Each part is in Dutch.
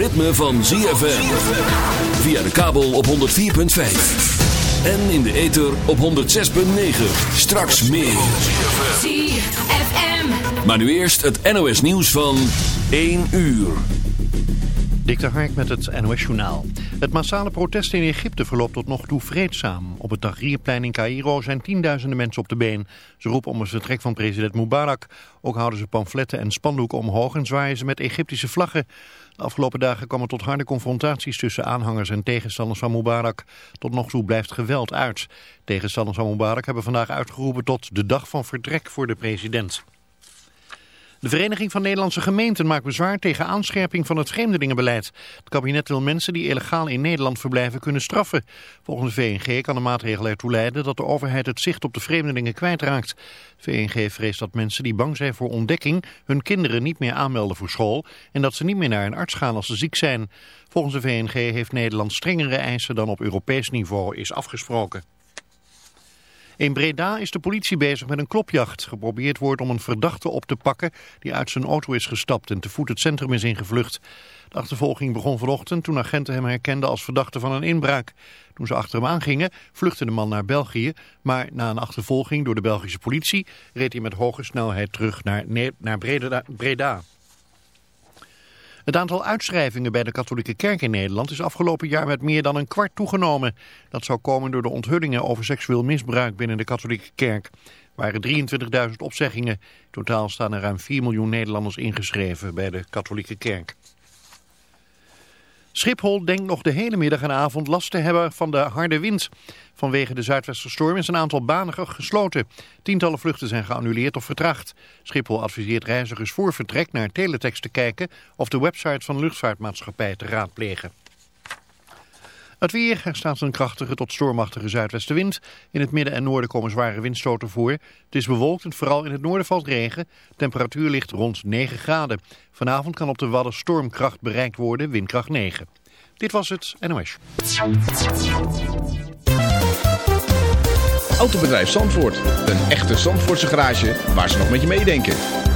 ritme van ZFM. Via de kabel op 104.5. En in de ether op 106.9. Straks meer. ZFM. Maar nu eerst het NOS nieuws van 1 uur. Dik de Hark met het NOS-journaal. Het massale protest in Egypte verloopt tot nog toe vreedzaam. Op het Tahrirplein in Cairo zijn tienduizenden mensen op de been. Ze roepen om het vertrek van president Mubarak. Ook houden ze pamfletten en spandoeken omhoog en zwaaien ze met Egyptische vlaggen. Afgelopen dagen kwam het tot harde confrontaties tussen aanhangers en tegenstanders van Mubarak. Tot nog toe blijft geweld uit. Tegenstanders van Mubarak hebben vandaag uitgeroepen tot de dag van vertrek voor de president. De Vereniging van Nederlandse Gemeenten maakt bezwaar tegen aanscherping van het vreemdelingenbeleid. Het kabinet wil mensen die illegaal in Nederland verblijven kunnen straffen. Volgens de VNG kan de maatregel ertoe leiden dat de overheid het zicht op de vreemdelingen kwijtraakt. VNG vreest dat mensen die bang zijn voor ontdekking hun kinderen niet meer aanmelden voor school en dat ze niet meer naar een arts gaan als ze ziek zijn. Volgens de VNG heeft Nederland strengere eisen dan op Europees niveau is afgesproken. In Breda is de politie bezig met een klopjacht. Geprobeerd wordt om een verdachte op te pakken die uit zijn auto is gestapt en te voet het centrum is ingevlucht. De achtervolging begon vanochtend toen agenten hem herkenden als verdachte van een inbraak. Toen ze achter hem aangingen vluchtte de man naar België, maar na een achtervolging door de Belgische politie reed hij met hoge snelheid terug naar, naar Breda. Het aantal uitschrijvingen bij de katholieke kerk in Nederland is afgelopen jaar met meer dan een kwart toegenomen. Dat zou komen door de onthullingen over seksueel misbruik binnen de katholieke kerk. Er waren 23.000 opzeggingen. In totaal staan er ruim 4 miljoen Nederlanders ingeschreven bij de katholieke kerk. Schiphol denkt nog de hele middag en avond last te hebben van de harde wind. Vanwege de zuidwesterstorm is een aantal banen gesloten. Tientallen vluchten zijn geannuleerd of vertraagd. Schiphol adviseert reizigers voor vertrek naar teletext te kijken... of de website van de luchtvaartmaatschappij te raadplegen. Het weer, er staat een krachtige tot stormachtige zuidwestenwind. In het midden en noorden komen zware windstoten voor. Het is bewolkt en vooral in het noorden valt regen. Temperatuur ligt rond 9 graden. Vanavond kan op de Wadden stormkracht bereikt worden, windkracht 9. Dit was het NOS. Autobedrijf Zandvoort. Een echte Zandvoortse garage waar ze nog met je meedenken.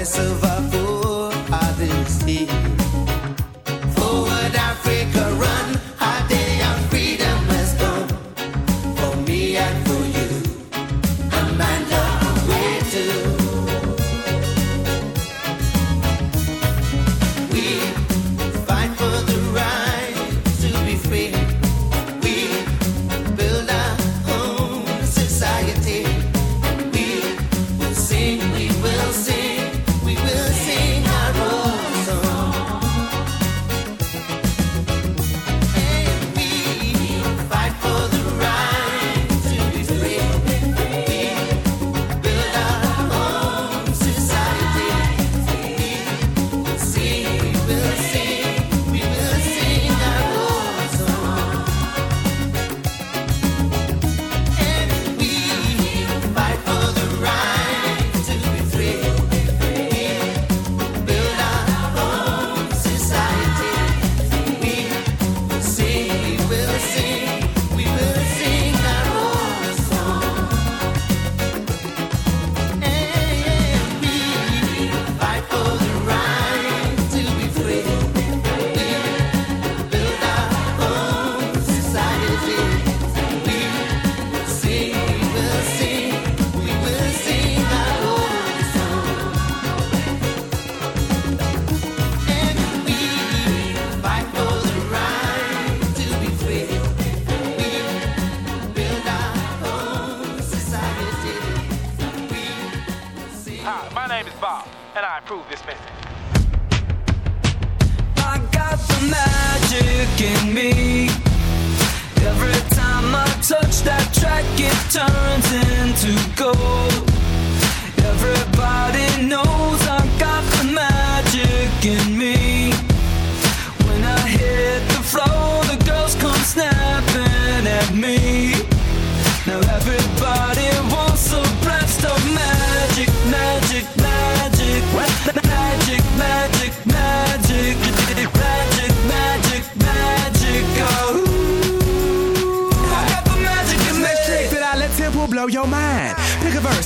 voice of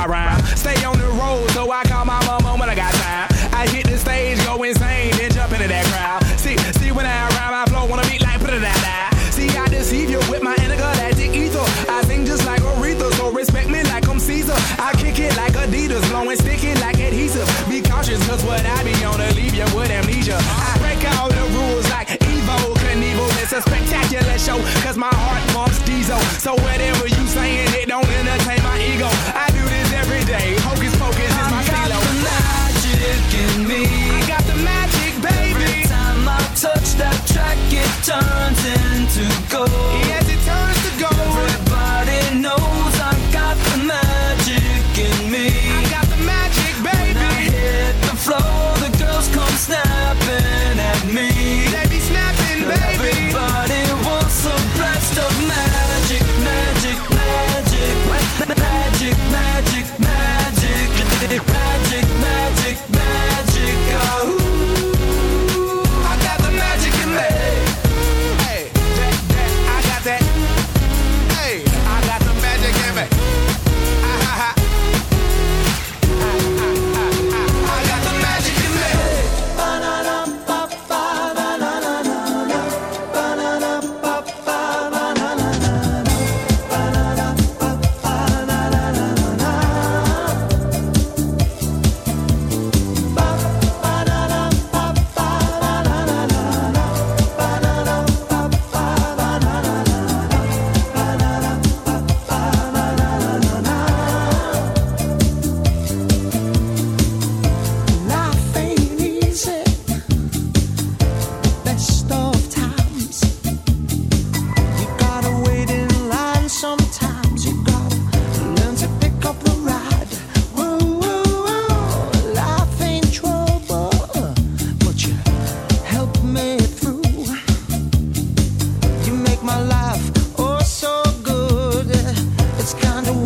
I rhyme. Stay on the road, so I call my mama when I got time. I hit the stage, go insane, then jump into that crowd. See, see when I rhyme, I flow on a beat like da da da. See, I deceive you with my intergalactic ether. I sing just like Aretha, so respect me like I'm Caesar. I kick it like Adidas, blowing sticky like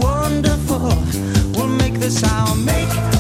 wonderful. We'll make this our make.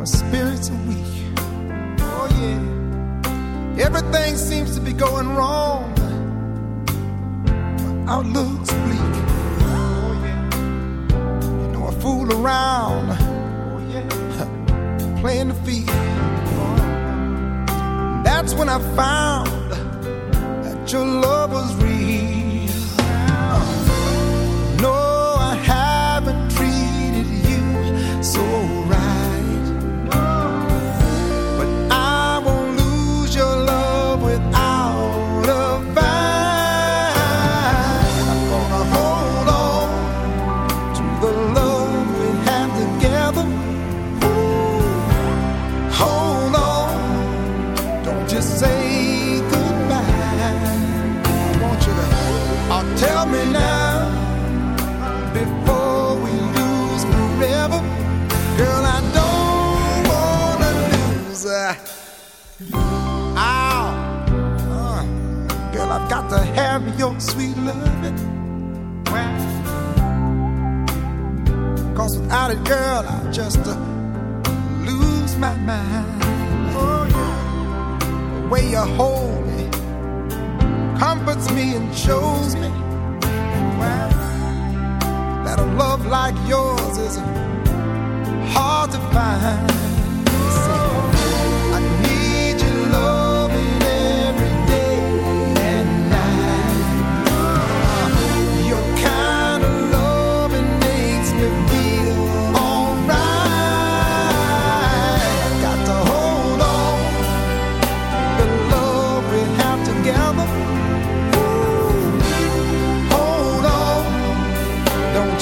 my spirits are weak. Oh, yeah. Everything seems to be going wrong. My outlook's bleak. Oh, yeah. You know, I fool around. Oh, yeah. Playing the field. Oh. That's when I found that your love was real. without it, girl, I just uh, lose my mind. Oh, yeah. The way you hold me comforts me and shows me well, that a love like yours is hard to find.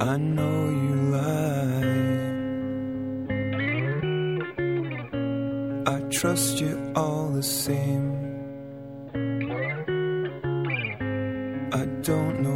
I know you lie. I trust you all the same. I don't know.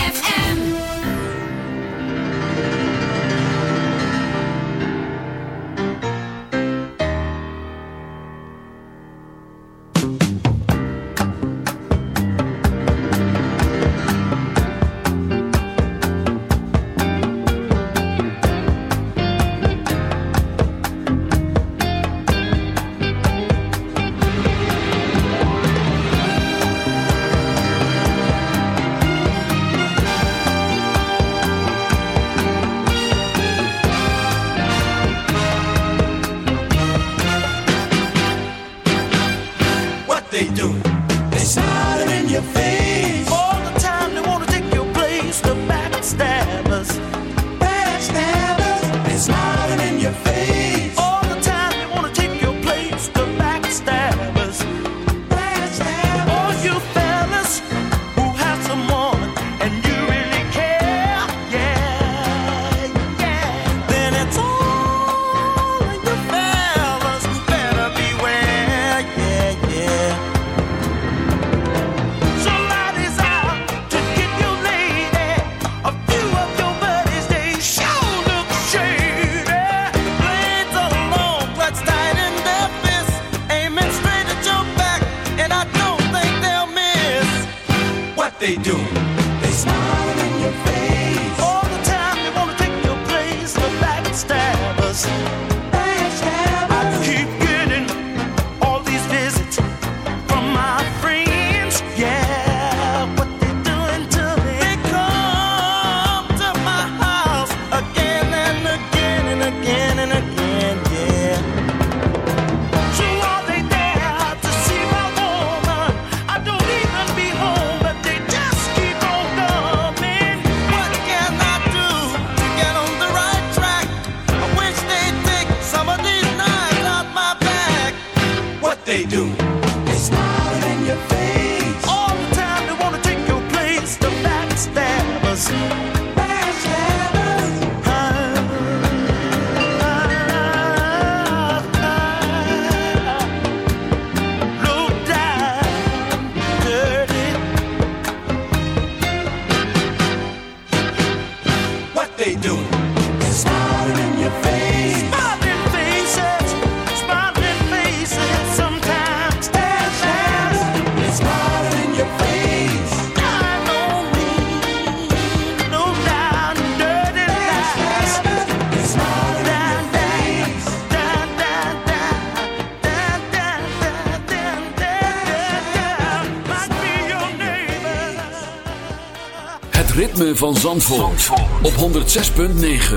van Zandvoort, op 106.9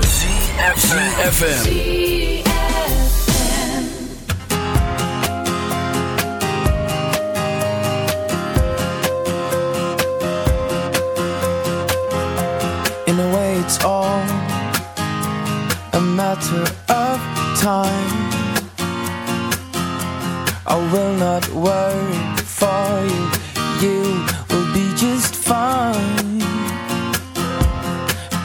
CFFM In a way it's all a matter of time. I will not worry.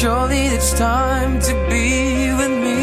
Surely it's time to be with me.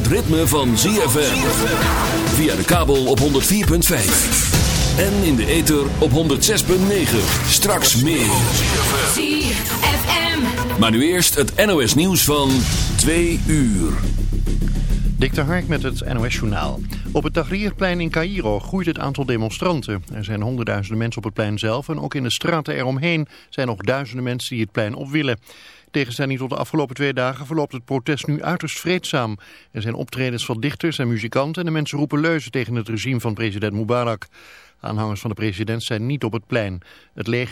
Het ritme van ZFM. Via de kabel op 104.5. En in de ether op 106.9. Straks meer. ZFM. Maar nu eerst het NOS nieuws van 2 uur. Dik de Hark met het NOS-journaal. Op het Tahrirplein in Cairo groeit het aantal demonstranten. Er zijn honderdduizenden mensen op het plein zelf en ook in de straten eromheen zijn nog duizenden mensen die het plein op willen. Tegenstelling tot de afgelopen twee dagen verloopt het protest nu uiterst vreedzaam. Er zijn optredens van dichters en muzikanten en de mensen roepen leuzen tegen het regime van president Mubarak. Aanhangers van de president zijn niet op het plein. Het leger